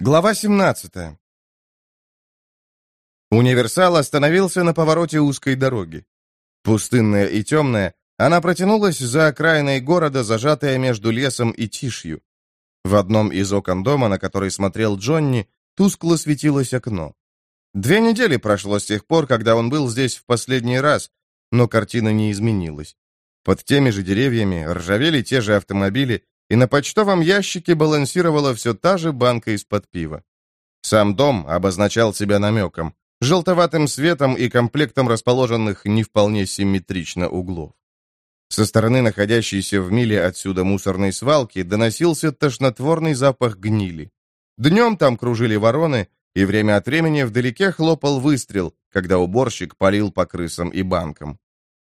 Глава 17 Универсал остановился на повороте узкой дороги. Пустынная и темная, она протянулась за окраиной города, зажатая между лесом и тишью. В одном из окон дома, на который смотрел Джонни, тускло светилось окно. Две недели прошло с тех пор, когда он был здесь в последний раз, но картина не изменилась. Под теми же деревьями ржавели те же автомобили, и на почтовом ящике балансировала все та же банка из-под пива. Сам дом обозначал себя намеком, желтоватым светом и комплектом расположенных не вполне симметрично углов. Со стороны находящейся в миле отсюда мусорной свалки доносился тошнотворный запах гнили. Днем там кружили вороны, и время от времени вдалеке хлопал выстрел, когда уборщик палил по крысам и банкам.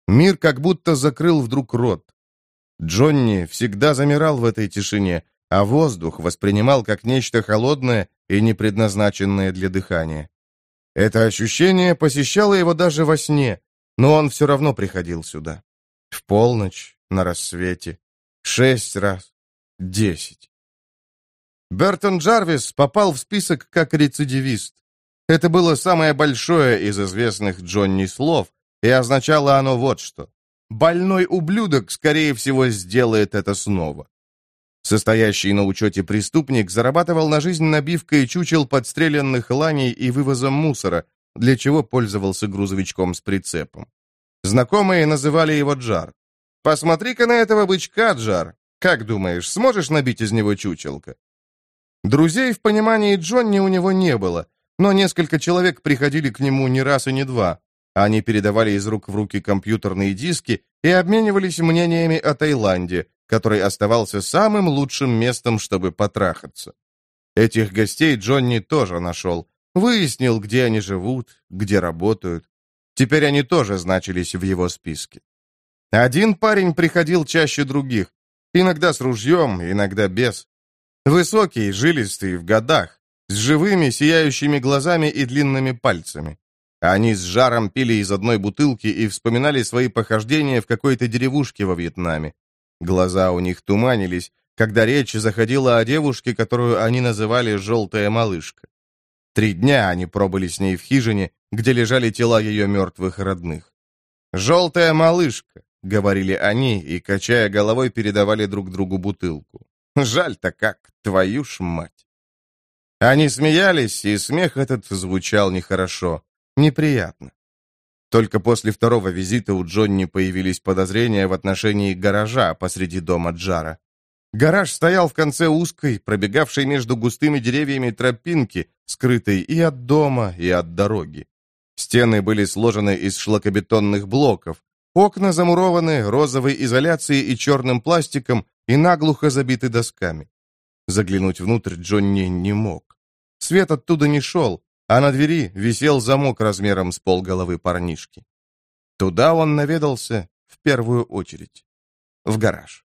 Мир как будто закрыл вдруг рот. Джонни всегда замирал в этой тишине, а воздух воспринимал как нечто холодное и не предназначенное для дыхания. Это ощущение посещало его даже во сне, но он все равно приходил сюда. В полночь, на рассвете, шесть раз, десять. Бертон Джарвис попал в список как рецидивист. Это было самое большое из известных Джонни слов, и означало оно вот что. Больной ублюдок, скорее всего, сделает это снова. Состоящий на учете преступник зарабатывал на жизнь набивкой чучел подстреленных ланей и вывозом мусора, для чего пользовался грузовичком с прицепом. Знакомые называли его Джар. «Посмотри-ка на этого бычка, Джар! Как думаешь, сможешь набить из него чучелка?» Друзей в понимании Джонни у него не было, но несколько человек приходили к нему не раз и не два. Они передавали из рук в руки компьютерные диски и обменивались мнениями о Таиланде, который оставался самым лучшим местом, чтобы потрахаться. Этих гостей Джонни тоже нашел. Выяснил, где они живут, где работают. Теперь они тоже значились в его списке. Один парень приходил чаще других, иногда с ружьем, иногда без. Высокий, жилистый, в годах, с живыми, сияющими глазами и длинными пальцами. Они с жаром пили из одной бутылки и вспоминали свои похождения в какой-то деревушке во Вьетнаме. Глаза у них туманились, когда речь заходила о девушке, которую они называли «желтая малышка». Три дня они пробыли с ней в хижине, где лежали тела ее мертвых родных. «Желтая малышка», — говорили они, и, качая головой, передавали друг другу бутылку. «Жаль-то как, твою ж мать!» Они смеялись, и смех этот звучал нехорошо. Неприятно. Только после второго визита у Джонни появились подозрения в отношении гаража посреди дома Джара. Гараж стоял в конце узкой, пробегавшей между густыми деревьями тропинки, скрытой и от дома, и от дороги. Стены были сложены из шлакобетонных блоков, окна замурованы розовой изоляцией и черным пластиком и наглухо забиты досками. Заглянуть внутрь Джонни не мог. Свет оттуда не шел, а на двери висел замок размером с полголовы парнишки. Туда он наведался в первую очередь. В гараж.